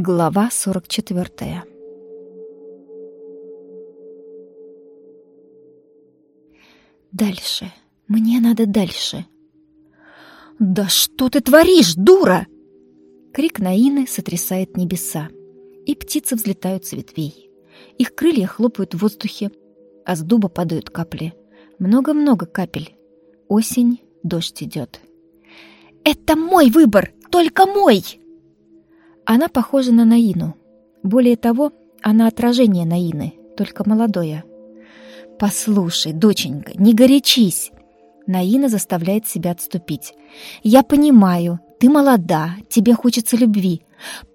Глава 44 Дальше. Мне надо дальше. «Да что ты творишь, дура!» Крик Наины сотрясает небеса, и птицы взлетают с ветвей. Их крылья хлопают в воздухе, а с дуба падают капли. Много-много капель. Осень, дождь идет. «Это мой выбор! Только мой!» Она похожа на Наину. Более того, она отражение Наины, только молодое. «Послушай, доченька, не горячись!» Наина заставляет себя отступить. «Я понимаю, ты молода, тебе хочется любви».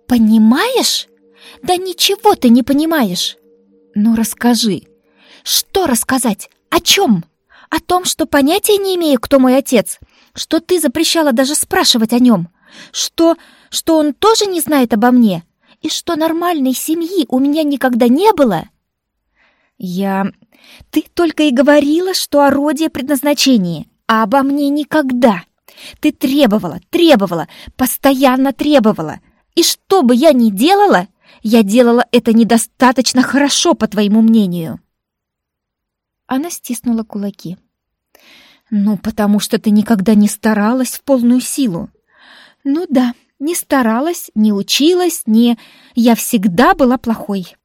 «Понимаешь? Да ничего ты не понимаешь!» «Ну расскажи!» «Что рассказать? О чем? О том, что понятия не имею, кто мой отец, что ты запрещала даже спрашивать о нем, что что он тоже не знает обо мне? И что нормальной семьи у меня никогда не было? Я... Ты только и говорила, что о роде предназначении, а обо мне никогда. Ты требовала, требовала, постоянно требовала. И что бы я ни делала, я делала это недостаточно хорошо, по твоему мнению. Она стиснула кулаки. «Ну, потому что ты никогда не старалась в полную силу. Ну да, не старалась, не училась, не... Я всегда была плохой.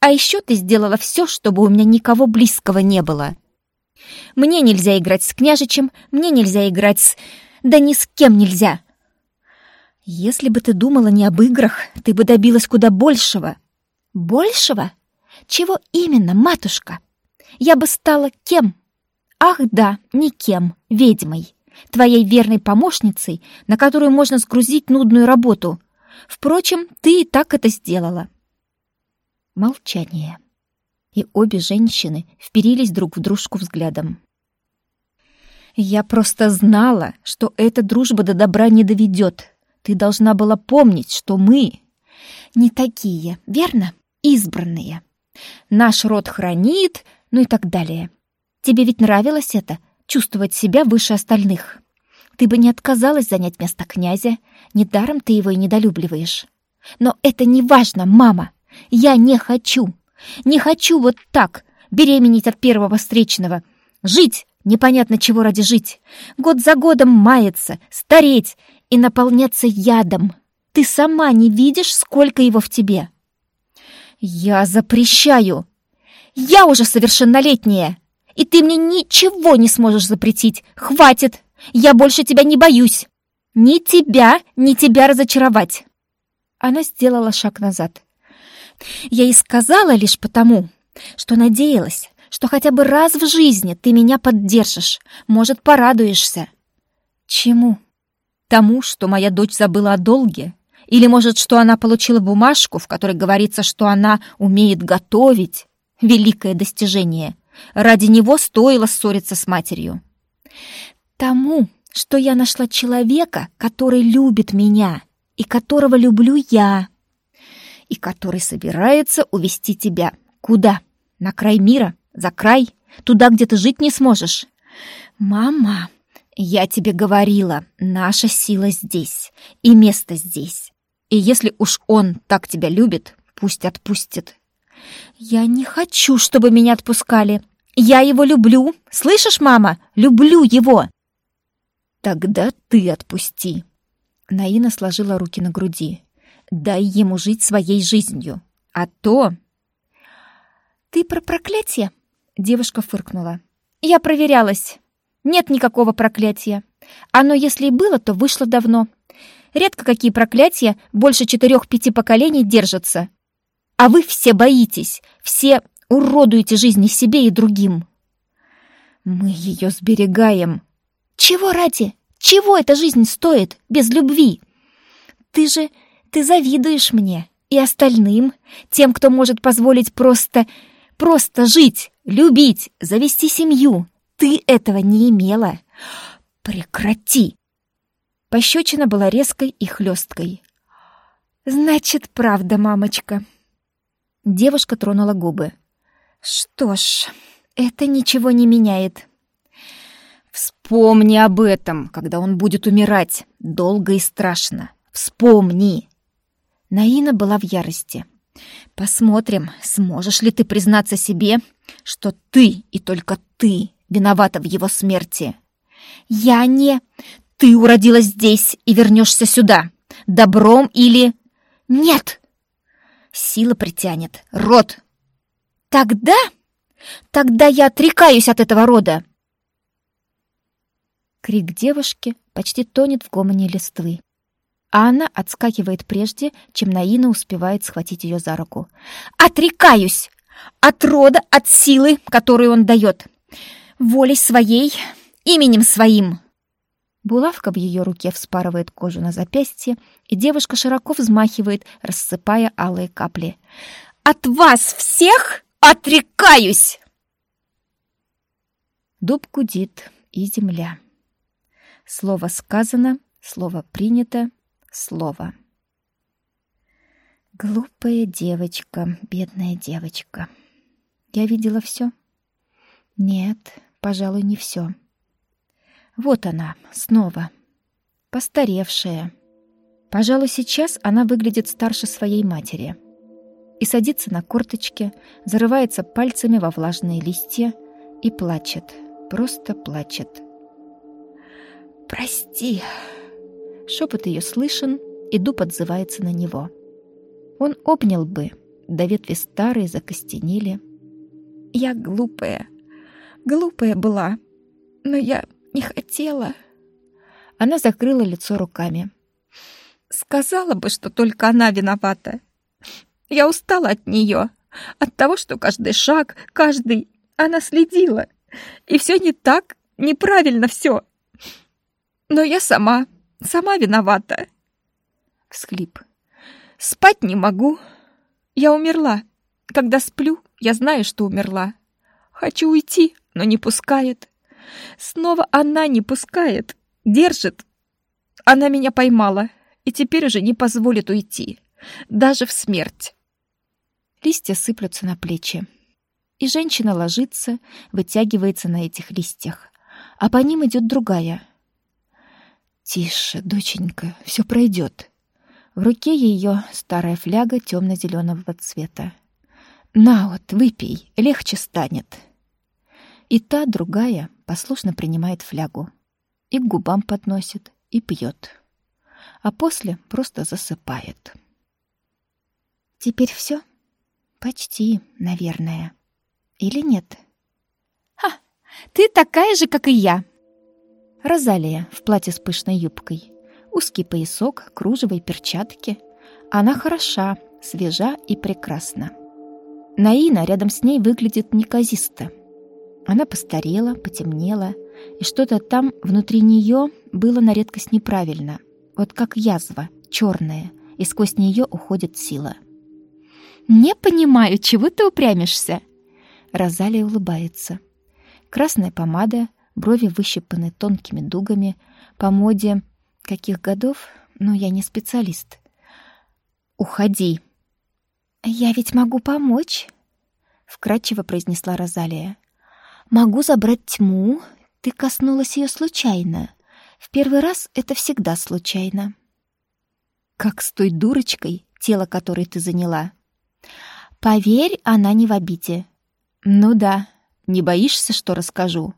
А еще ты сделала все, чтобы у меня никого близкого не было. Мне нельзя играть с княжичем, мне нельзя играть с... Да ни с кем нельзя. Если бы ты думала не об играх, ты бы добилась куда большего. Большего? Чего именно, матушка? Я бы стала кем? Ах да, никем, ведьмой твоей верной помощницей, на которую можно сгрузить нудную работу. Впрочем, ты и так это сделала. Молчание. И обе женщины вперились друг в дружку взглядом. «Я просто знала, что эта дружба до добра не доведет. Ты должна была помнить, что мы не такие, верно? Избранные. Наш род хранит, ну и так далее. Тебе ведь нравилось это — чувствовать себя выше остальных. Ты бы не отказалась занять место князя, недаром ты его и недолюбливаешь. Но это не важно, мама. Я не хочу. Не хочу вот так беременеть от первого встречного. Жить, непонятно чего ради жить. Год за годом маяться, стареть и наполняться ядом. Ты сама не видишь, сколько его в тебе. Я запрещаю. Я уже совершеннолетняя. И ты мне ничего не сможешь запретить. Хватит! Я больше тебя не боюсь. Ни тебя, ни тебя разочаровать. Она сделала шаг назад. Я и сказала лишь потому, что надеялась, что хотя бы раз в жизни ты меня поддержишь, может, порадуешься. Чему? Тому, что моя дочь забыла о долге? Или, может, что она получила бумажку, в которой говорится, что она умеет готовить? Великое достижение — Ради него стоило ссориться с матерью. Тому, что я нашла человека, который любит меня и которого люблю я, и который собирается увести тебя. Куда? На край мира? За край? Туда, где ты жить не сможешь? Мама, я тебе говорила, наша сила здесь, и место здесь. И если уж он так тебя любит, пусть отпустит. «Я не хочу, чтобы меня отпускали. Я его люблю. Слышишь, мама? Люблю его!» «Тогда ты отпусти!» Наина сложила руки на груди. «Дай ему жить своей жизнью. А то...» «Ты про проклятие?» Девушка фыркнула. «Я проверялась. Нет никакого проклятия. Оно, если и было, то вышло давно. Редко какие проклятия больше четырех-пяти поколений держатся. А вы все боитесь, все уродуете жизни себе и другим. Мы ее сберегаем. Чего ради? Чего эта жизнь стоит без любви? Ты же... ты завидуешь мне и остальным, тем, кто может позволить просто... просто жить, любить, завести семью. Ты этого не имела. Прекрати!» Пощечина была резкой и хлесткой. «Значит, правда, мамочка», Девушка тронула губы. «Что ж, это ничего не меняет». «Вспомни об этом, когда он будет умирать. Долго и страшно. Вспомни!» Наина была в ярости. Посмотрим, сможешь ли ты признаться себе, что ты и только ты виновата в его смерти. Я не... Ты уродилась здесь и вернешься сюда. Добром или... Нет! Сила притянет. Род. Тогда... Тогда я отрекаюсь от этого рода. Крик девушки почти тонет в гомоне листвы. А она отскакивает прежде, чем Наина успевает схватить ее за руку. «Отрекаюсь! От рода, от силы, которую он дает! Волей своей, именем своим!» Булавка в ее руке вспарывает кожу на запястье, и девушка широко взмахивает, рассыпая алые капли. «От вас всех отрекаюсь!» Дуб гудит, и земля. Слово сказано, слово принято, слово. Глупая девочка, бедная девочка. Я видела все? Нет, пожалуй, не все. Вот она, снова. Постаревшая. Пожалуй, сейчас она выглядит старше своей матери. И садится на корточки, зарывается пальцами во влажные листья и плачет, просто плачет. «Прости!» Шепот ее слышен, и дуб отзывается на него. Он обнял бы, да ветви старые закостенели. «Я глупая, глупая была, но я не хотела». Она закрыла лицо руками. «Сказала бы, что только она виновата. Я устала от нее, от того, что каждый шаг, каждый... Она следила. И все не так, неправильно все. Но я сама, сама виновата. Всхлип. Спать не могу. Я умерла. Когда сплю, я знаю, что умерла. Хочу уйти, но не пускает. Снова она не пускает, держит. Она меня поймала и теперь уже не позволит уйти, даже в смерть. Листья сыплются на плечи. И женщина ложится, вытягивается на этих листьях. А по ним идет другая — «Тише, доченька, все пройдет». В руке ее старая фляга темно-зеленого цвета. «На вот, выпей, легче станет». И та, другая, послушно принимает флягу. И к губам подносит, и пьет. А после просто засыпает. «Теперь все? Почти, наверное. Или нет?» «Ха! Ты такая же, как и я!» Розалия в платье с пышной юбкой. Узкий поясок, кружево и перчатки. Она хороша, свежа и прекрасна. Наина рядом с ней выглядит неказисто. Она постарела, потемнела, и что-то там внутри нее было на редкость неправильно. Вот как язва, черная, и сквозь нее уходит сила. «Не понимаю, чего ты упрямишься?» Розалия улыбается. Красная помада — брови выщипаны тонкими дугами, по моде каких годов, но я не специалист. «Уходи!» «Я ведь могу помочь», — вкратчиво произнесла Розалия. «Могу забрать тьму. Ты коснулась ее случайно. В первый раз это всегда случайно». «Как с той дурочкой, тело которой ты заняла?» «Поверь, она не в обиде». «Ну да, не боишься, что расскажу?»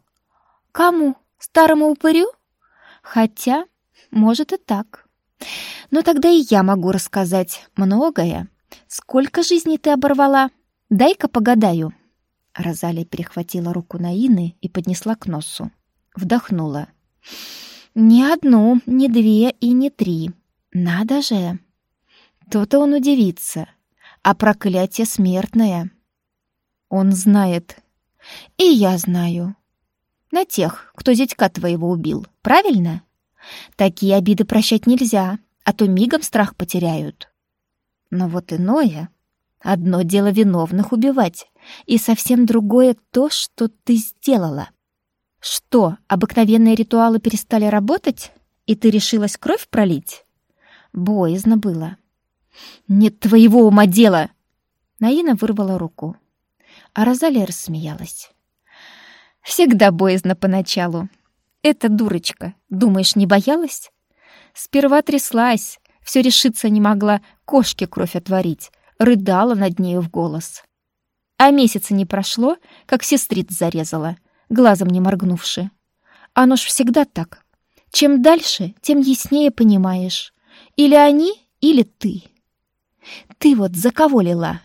Кому? Старому упырю? Хотя, может и так. Но тогда и я могу рассказать многое. Сколько жизней ты оборвала? Дай-ка погадаю. Розалия перехватила руку Наины и поднесла к носу. Вдохнула. «Не одну, не две и не три. Надо же!» То-то он удивится. А проклятие смертное. Он знает. И я знаю. На тех, кто зятька твоего убил, правильно? Такие обиды прощать нельзя, а то мигом страх потеряют. Но вот иное. Одно дело виновных убивать, и совсем другое то, что ты сделала. Что, обыкновенные ритуалы перестали работать, и ты решилась кровь пролить? Боязно было. «Нет твоего ума дела!» Наина вырвала руку, а Розалия рассмеялась. Всегда боязно поначалу. Эта дурочка, думаешь, не боялась? Сперва тряслась, все решиться не могла, кошке кровь отварить, рыдала над нею в голос. А месяца не прошло, как сестриц зарезала, глазом не моргнувши. Оно ж всегда так. Чем дальше, тем яснее понимаешь. Или они, или ты. Ты вот за кого лила?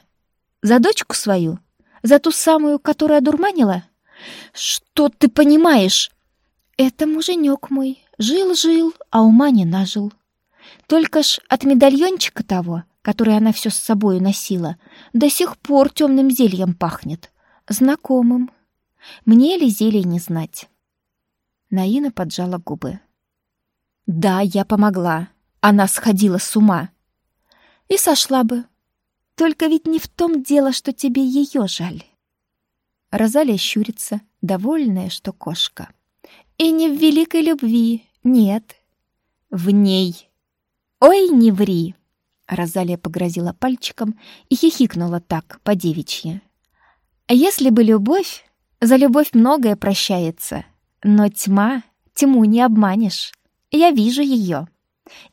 За дочку свою? За ту самую, которая дурманила? Что ты понимаешь? Это муженек мой. Жил-жил, а ума не нажил. Только ж от медальончика того, который она все с собой носила, до сих пор темным зельем пахнет. Знакомым. Мне ли зелье не знать? Наина поджала губы. Да, я помогла. Она сходила с ума. И сошла бы. Только ведь не в том дело, что тебе ее жаль. Розалия щурится, довольная, что кошка. И не в великой любви, нет. В ней. Ой, не ври. Розалия погрозила пальчиком и хихикнула так, по девичьи. Если бы любовь, за любовь многое прощается, но тьма, тьму не обманешь. Я вижу ее.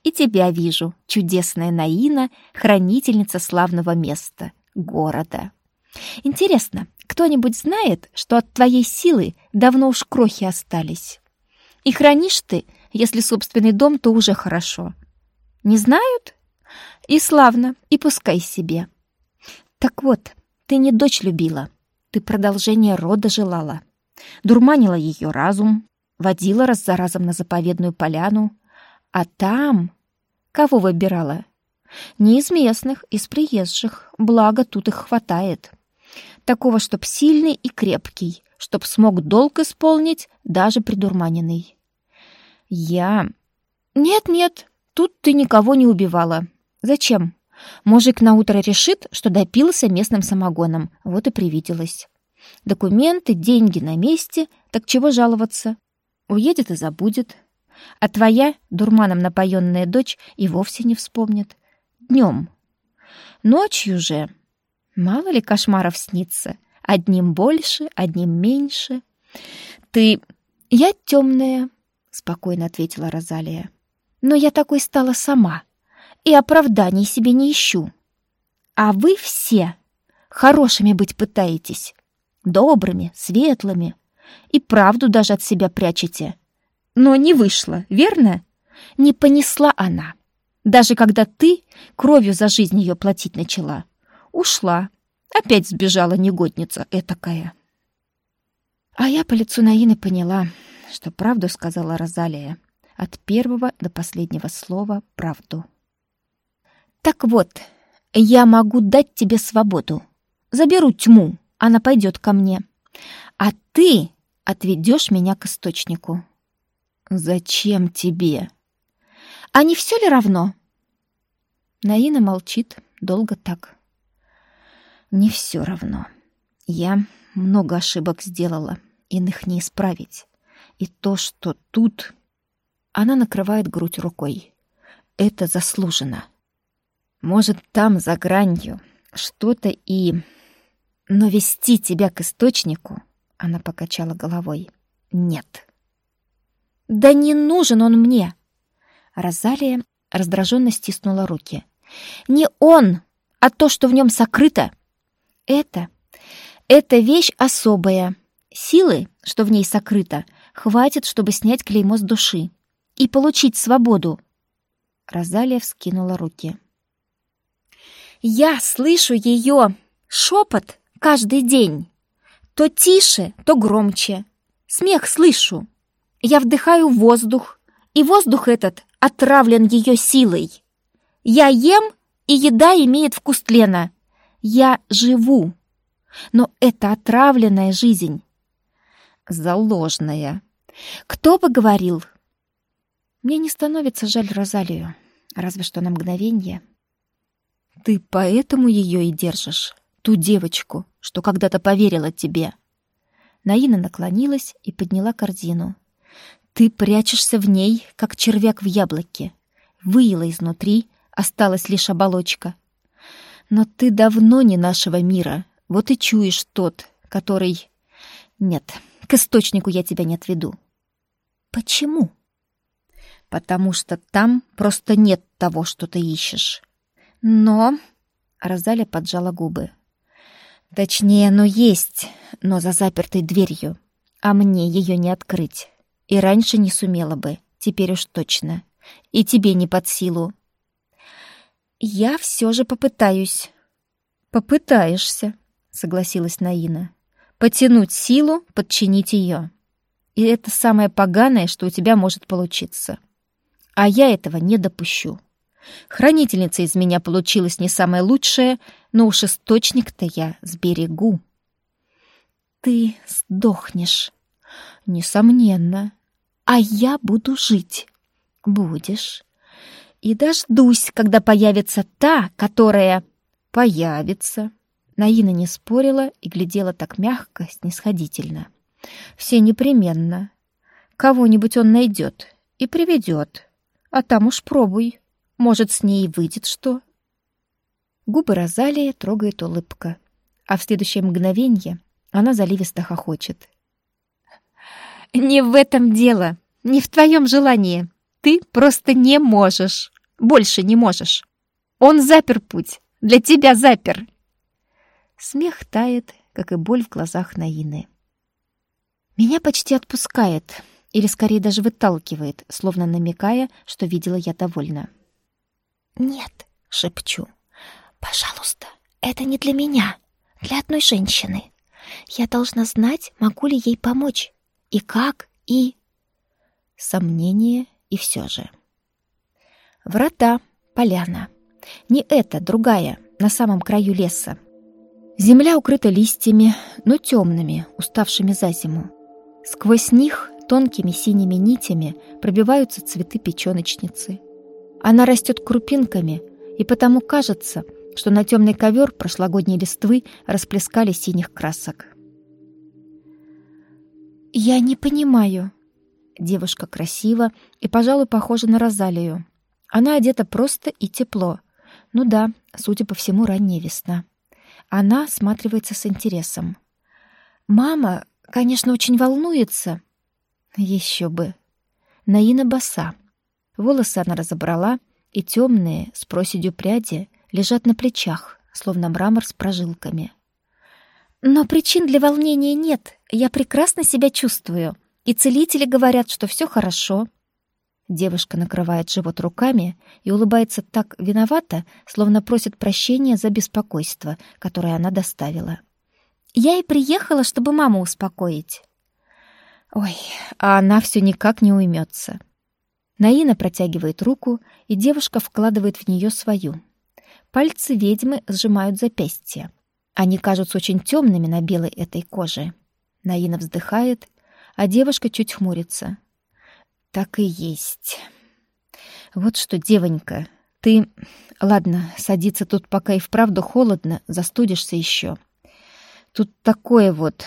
И тебя вижу, чудесная Наина, хранительница славного места, города. Интересно, кто-нибудь знает, что от твоей силы давно уж крохи остались? И хранишь ты, если собственный дом, то уже хорошо. Не знают? И славно, и пускай себе. Так вот, ты не дочь любила, ты продолжение рода желала. Дурманила ее разум, водила раз за разом на заповедную поляну, а там... Кого выбирала? Не из местных, из приезжих, благо тут их хватает. Такого, чтоб сильный и крепкий, чтоб смог долг исполнить, даже придурманенный. Я... Нет-нет, тут ты никого не убивала. Зачем? Мужик наутро решит, что допился местным самогоном, вот и привиделось. Документы, деньги на месте, так чего жаловаться? Уедет и забудет. А твоя, дурманом напоенная дочь, и вовсе не вспомнит. Днем. Ночью же. Мало ли кошмаров снится. Одним больше, одним меньше. Ты... Я темная, спокойно ответила Розалия. Но я такой стала сама. И оправданий себе не ищу. А вы все хорошими быть пытаетесь добрыми, светлыми. И правду даже от себя прячете. Но не вышло, верно? Не понесла она. Даже когда ты кровью за жизнь ее платить начала. Ушла. Опять сбежала негодница этакая. А я по лицу Наины поняла, что правду сказала Розалия. От первого до последнего слова правду. Так вот, я могу дать тебе свободу. Заберу тьму, она пойдет ко мне. А ты отведешь меня к источнику. Зачем тебе? А не все ли равно? Наина молчит долго так. Не все равно. Я много ошибок сделала, иных не исправить. И то, что тут... Она накрывает грудь рукой. Это заслужено. Может, там, за гранью, что-то и но вести тебя к источнику, она покачала головой. Нет. Да не нужен он мне. Розалия раздраженно стиснула руки. Не он, а то, что в нем сокрыто. Это это вещь особая. Силы, что в ней сокрыто, хватит, чтобы снять клеймо с души и получить свободу. Розалия вскинула руки. Я слышу ее шепот Каждый день. То тише, то громче. Смех слышу. Я вдыхаю воздух, и воздух этот отравлен ее силой. Я ем, и еда имеет вкус тлена. Я живу. Но это отравленная жизнь. Заложная. Кто бы говорил? Мне не становится жаль Розалию, разве что на мгновение. Ты поэтому ее и держишь ту девочку, что когда-то поверила тебе. Наина наклонилась и подняла корзину. Ты прячешься в ней, как червяк в яблоке. Выела изнутри, осталась лишь оболочка. Но ты давно не нашего мира, вот и чуешь тот, который... Нет, к источнику я тебя не отведу. Почему? Потому что там просто нет того, что ты ищешь. Но... Розаля поджала губы. Точнее, оно есть, но за запертой дверью. А мне ее не открыть. И раньше не сумела бы, теперь уж точно. И тебе не под силу. Я все же попытаюсь. Попытаешься, согласилась Наина. Потянуть силу, подчинить ее. И это самое поганое, что у тебя может получиться. А я этого не допущу. Хранительница из меня получилась не самая лучшая, но уж источник-то я сберегу. Ты сдохнешь. Несомненно. А я буду жить. Будешь. И дождусь, когда появится та, которая... Появится. Наина не спорила и глядела так мягко, снисходительно. Все непременно. Кого-нибудь он найдет и приведет. А там уж пробуй. Может, с ней выйдет что? Губы Розалии трогает улыбка, а в следующее мгновенье она заливисто хохочет. «Не в этом дело, не в твоем желании. Ты просто не можешь, больше не можешь. Он запер путь, для тебя запер». Смех тает, как и боль в глазах Наины. Меня почти отпускает, или скорее даже выталкивает, словно намекая, что видела я довольна. «Нет», — шепчу. «Пожалуйста, это не для меня, для одной женщины. Я должна знать, могу ли ей помочь. И как, и...» Сомнение и все же. Врата, поляна. Не эта, другая, на самом краю леса. Земля укрыта листьями, но темными, уставшими за зиму. Сквозь них тонкими синими нитями пробиваются цветы печёночницы. Она растет крупинками, и потому кажется, что на темный ковер прошлогодней листвы расплескали синих красок. «Я не понимаю». Девушка красива и, пожалуй, похожа на Розалию. Она одета просто и тепло. Ну да, судя по всему, ранняя весна. Она осматривается с интересом. «Мама, конечно, очень волнуется». Еще бы. Наина боса. Волосы она разобрала, и темные, с проседью пряди, лежат на плечах, словно мрамор с прожилками. Но причин для волнения нет. Я прекрасно себя чувствую. И целители говорят, что все хорошо. Девушка накрывает живот руками и улыбается так виновато, словно просит прощения за беспокойство, которое она доставила. Я и приехала, чтобы маму успокоить. Ой, а она все никак не уймется. Наина протягивает руку, и девушка вкладывает в нее свою. Пальцы ведьмы сжимают запястья. Они кажутся очень темными на белой этой коже. Наина вздыхает, а девушка чуть хмурится. Так и есть. Вот что, девонька, ты... Ладно, садиться тут пока и вправду холодно, застудишься еще. Тут такое вот...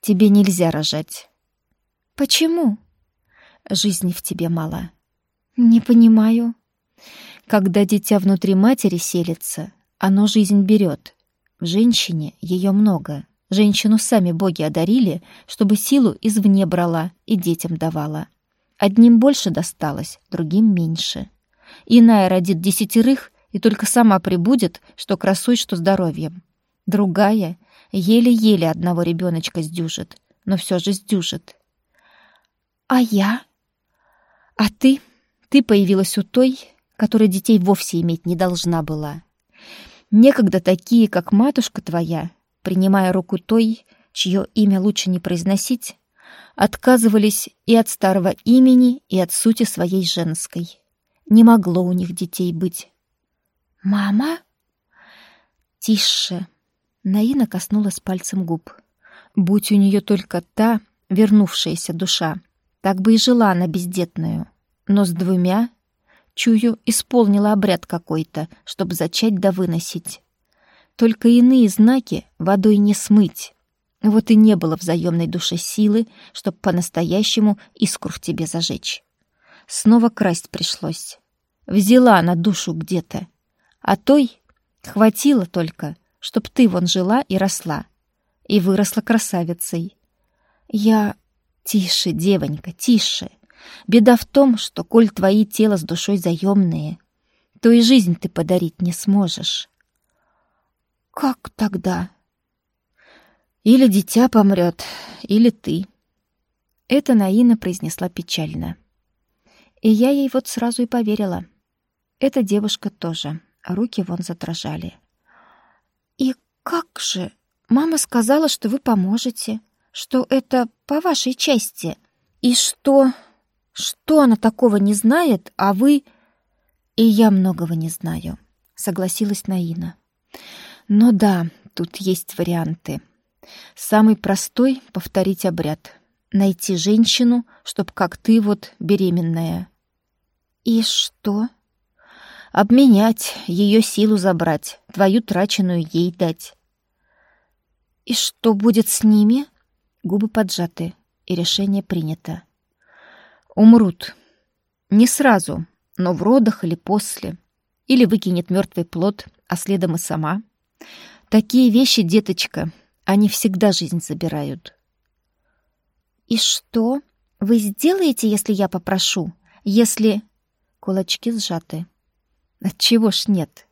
Тебе нельзя рожать. Почему? Жизни в тебе мало. Не понимаю. Когда дитя внутри матери селится, оно жизнь берет. В женщине ее много. Женщину сами боги одарили, чтобы силу извне брала и детям давала. Одним больше досталось, другим меньше. Иная родит десятерых и только сама прибудет, что красой, что здоровьем. Другая еле-еле одного ребеночка сдюжит, но все же сдюжит. А я? А ты? Ты появилась у той, которая детей вовсе иметь не должна была. Некогда такие, как матушка твоя, принимая руку той, чье имя лучше не произносить, отказывались и от старого имени, и от сути своей женской. Не могло у них детей быть. «Мама?» «Тише!» Наина коснулась пальцем губ. «Будь у нее только та, вернувшаяся душа, так бы и жила она бездетную но с двумя, чую, исполнила обряд какой-то, чтобы зачать да выносить. Только иные знаки водой не смыть. Вот и не было взаимной душе силы, чтоб по-настоящему искру в тебе зажечь. Снова красть пришлось. Взяла она душу где-то. А той хватило только, чтоб ты вон жила и росла. И выросла красавицей. Я... Тише, девонька, тише. Беда в том, что, коль твои тело с душой заемные, то и жизнь ты подарить не сможешь. Как тогда? Или дитя помрет, или ты. Это Наина произнесла печально. И я ей вот сразу и поверила. Эта девушка тоже. Руки вон задрожали. И как же? Мама сказала, что вы поможете, что это по вашей части. И что... Что она такого не знает, а вы... И я многого не знаю, согласилась Наина. Но да, тут есть варианты. Самый простой — повторить обряд. Найти женщину, чтоб как ты вот беременная. И что? Обменять, ее силу забрать, твою траченную ей дать. И что будет с ними? Губы поджаты, и решение принято. Умрут. Не сразу, но в родах или после. Или выкинет мертвый плод, а следом и сама. Такие вещи, деточка, они всегда жизнь забирают. И что вы сделаете, если я попрошу? Если кулачки сжаты. Отчего ж нет?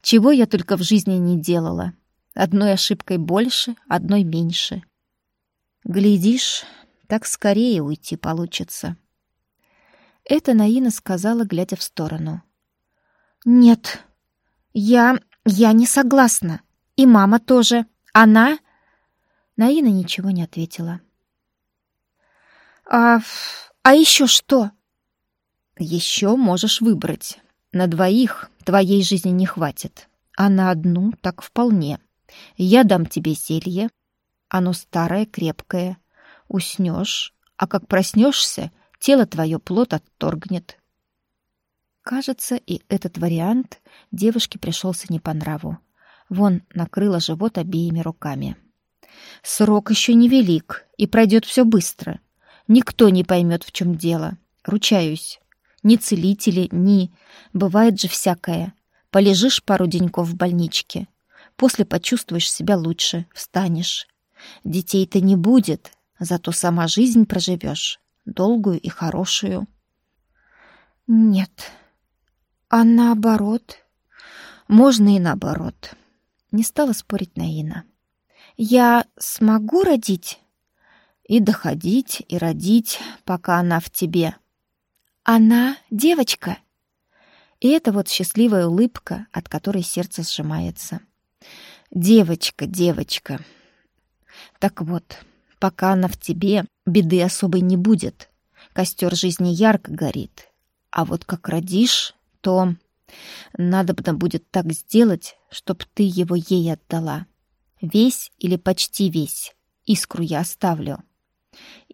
Чего я только в жизни не делала? Одной ошибкой больше, одной меньше. Глядишь, так скорее уйти получится. Это Наина сказала, глядя в сторону. «Нет, я... я не согласна. И мама тоже. Она...» Наина ничего не ответила. «А... а еще что?» «Еще можешь выбрать. На двоих твоей жизни не хватит, а на одну так вполне. Я дам тебе зелье. Оно старое, крепкое. Уснешь, а как проснешься, тело твое плод отторгнет. Кажется, и этот вариант девушке пришелся не по нраву. Вон накрыла живот обеими руками. Срок еще не велик, и пройдет все быстро. Никто не поймет, в чем дело. Ручаюсь. Ни целители, ни... Бывает же всякое. Полежишь пару деньков в больничке. После почувствуешь себя лучше, встанешь. Детей-то не будет, зато сама жизнь проживешь долгую и хорошую. Нет. А наоборот? Можно и наоборот. Не стала спорить Наина. Я смогу родить? И доходить, и родить, пока она в тебе. Она девочка. И это вот счастливая улыбка, от которой сердце сжимается. Девочка, девочка. Так вот, Пока она в тебе, беды особой не будет. Костер жизни ярко горит. А вот как родишь, то надобно будет так сделать, чтоб ты его ей отдала. Весь или почти весь. Искру я оставлю.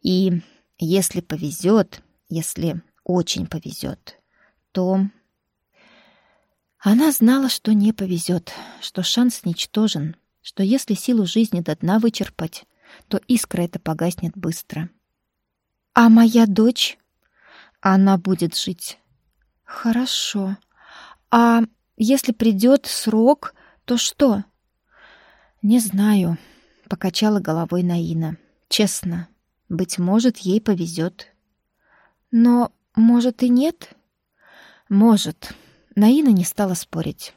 И если повезет, если очень повезет, то... Она знала, что не повезет, что шанс ничтожен, что если силу жизни до дна вычерпать, то искра эта погаснет быстро. А моя дочь? Она будет жить. Хорошо. А если придет срок, то что? Не знаю, покачала головой Наина. Честно, быть может, ей повезет. Но, может, и нет? Может. Наина не стала спорить.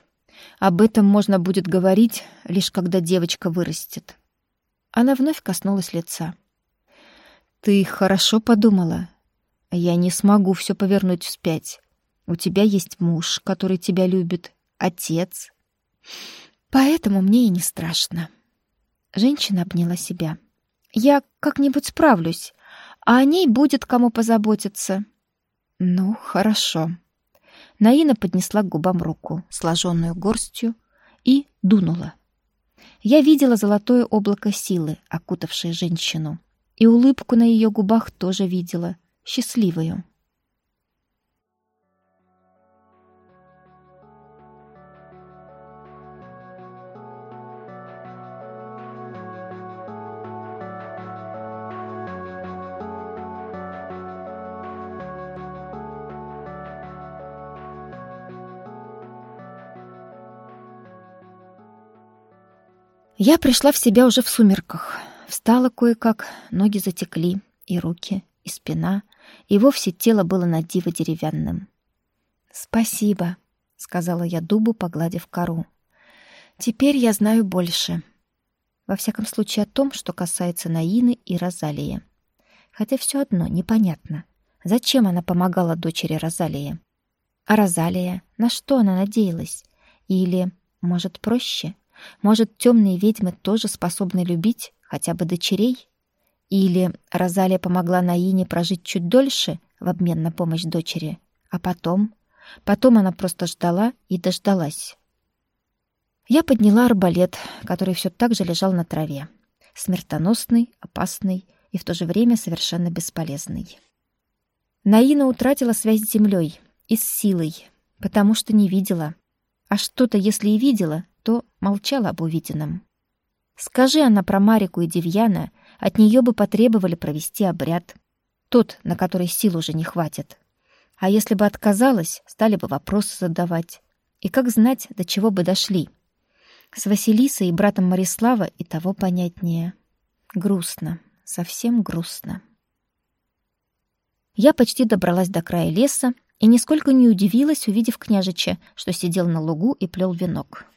Об этом можно будет говорить, лишь когда девочка вырастет. Она вновь коснулась лица. «Ты хорошо подумала. Я не смогу все повернуть вспять. У тебя есть муж, который тебя любит, отец. Поэтому мне и не страшно». Женщина обняла себя. «Я как-нибудь справлюсь, а о ней будет кому позаботиться». «Ну, хорошо». Наина поднесла к губам руку, сложенную горстью, и дунула. Я видела золотое облако силы, окутавшее женщину, и улыбку на ее губах тоже видела, счастливую. Я пришла в себя уже в сумерках. Встала кое-как, ноги затекли, и руки, и спина, и вовсе тело было на диво деревянным. «Спасибо», — сказала я дубу, погладив кору. «Теперь я знаю больше. Во всяком случае о том, что касается Наины и Розалии. Хотя все одно непонятно, зачем она помогала дочери Розалии. А Розалия, на что она надеялась? Или, может, проще? Может, темные ведьмы тоже способны любить хотя бы дочерей? Или Розалия помогла Наине прожить чуть дольше в обмен на помощь дочери, а потом... Потом она просто ждала и дождалась. Я подняла арбалет, который все так же лежал на траве. Смертоносный, опасный и в то же время совершенно бесполезный. Наина утратила связь с землей и с силой, потому что не видела. А что-то, если и видела, то молчала об увиденном. Скажи она про Марику и Девьяна, от нее бы потребовали провести обряд. Тот, на который сил уже не хватит. А если бы отказалась, стали бы вопросы задавать. И как знать, до чего бы дошли. С Василисой и братом Марислава и того понятнее. Грустно, совсем грустно. Я почти добралась до края леса и нисколько не удивилась, увидев княжича, что сидел на лугу и плел венок.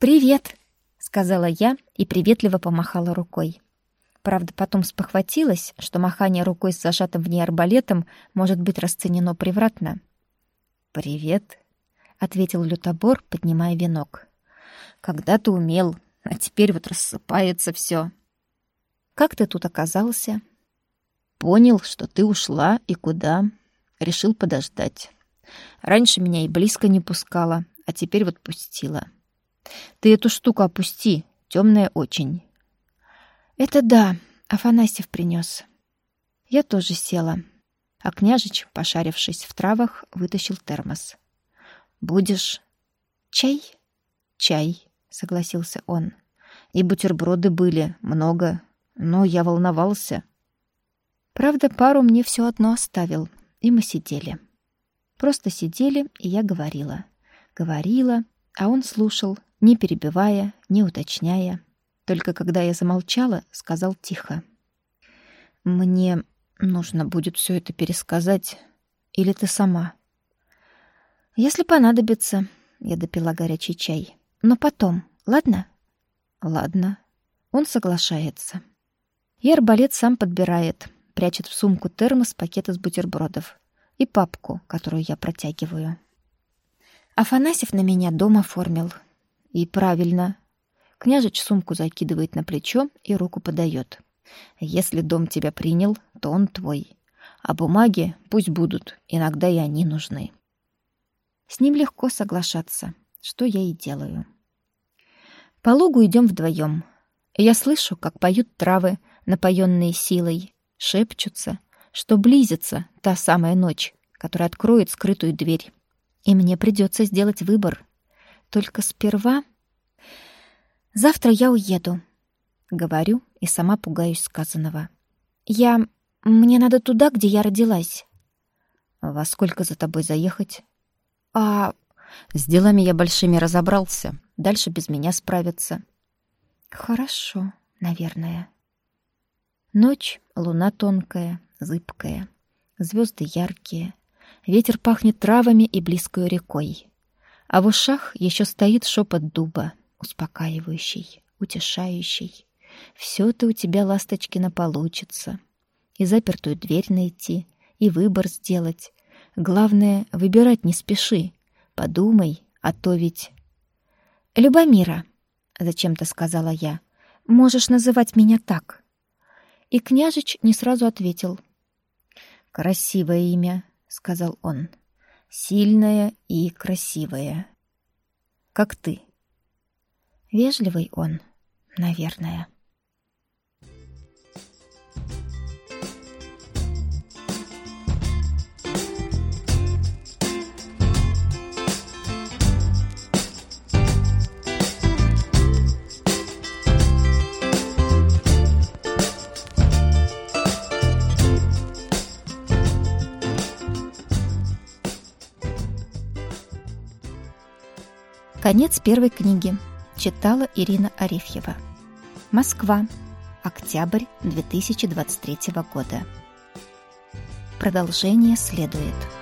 «Привет!» — сказала я и приветливо помахала рукой. Правда, потом спохватилась, что махание рукой с зажатым в ней арбалетом может быть расценено превратно. «Привет», — ответил лютобор, поднимая венок. Когда ты умел, а теперь вот рассыпается все. Как ты тут оказался? Понял, что ты ушла и куда. Решил подождать. Раньше меня и близко не пускала, а теперь вот пустила. Ты эту штуку опусти, темная очень. Это да, Афанасьев принес. Я тоже села. А княжич, пошарившись в травах, вытащил термос. «Будешь чай?» «Чай», — согласился он. «И бутерброды были, много, но я волновался». Правда, пару мне все одно оставил, и мы сидели. Просто сидели, и я говорила. Говорила, а он слушал, не перебивая, не уточняя. Только когда я замолчала, сказал тихо. «Мне нужно будет все это пересказать, или ты сама?» «Если понадобится», — я допила горячий чай. Но потом, ладно? Ладно. Он соглашается. И арбалет сам подбирает, прячет в сумку термос пакеты с бутербродов и папку, которую я протягиваю. Афанасьев на меня дом оформил. И правильно. Княжич сумку закидывает на плечо и руку подает. Если дом тебя принял, то он твой. А бумаги пусть будут, иногда и они нужны. С ним легко соглашаться что я и делаю. По лугу идем вдвоем. Я слышу, как поют травы, напоенные силой, шепчутся, что близится та самая ночь, которая откроет скрытую дверь. И мне придется сделать выбор. Только сперва... Завтра я уеду. Говорю и сама пугаюсь сказанного. Я... Мне надо туда, где я родилась. Во сколько за тобой заехать? А с делами я большими разобрался. Дальше без меня справятся. Хорошо, наверное. Ночь, луна тонкая, зыбкая, звезды яркие. Ветер пахнет травами и близкой рекой. А в ушах еще стоит шепот дуба, успокаивающий, утешающий. Все-то у тебя, Ласточкина, получится. И запертую дверь найти, и выбор сделать. Главное, выбирать не спеши, Подумай, а то ведь... «Любомира», — зачем-то сказала я, — «можешь называть меня так». И княжич не сразу ответил. «Красивое имя», — сказал он. «Сильное и красивое. Как ты». Вежливый он, наверное. Конец первой книги. Читала Ирина Арефьева. Москва. Октябрь 2023 года. Продолжение следует.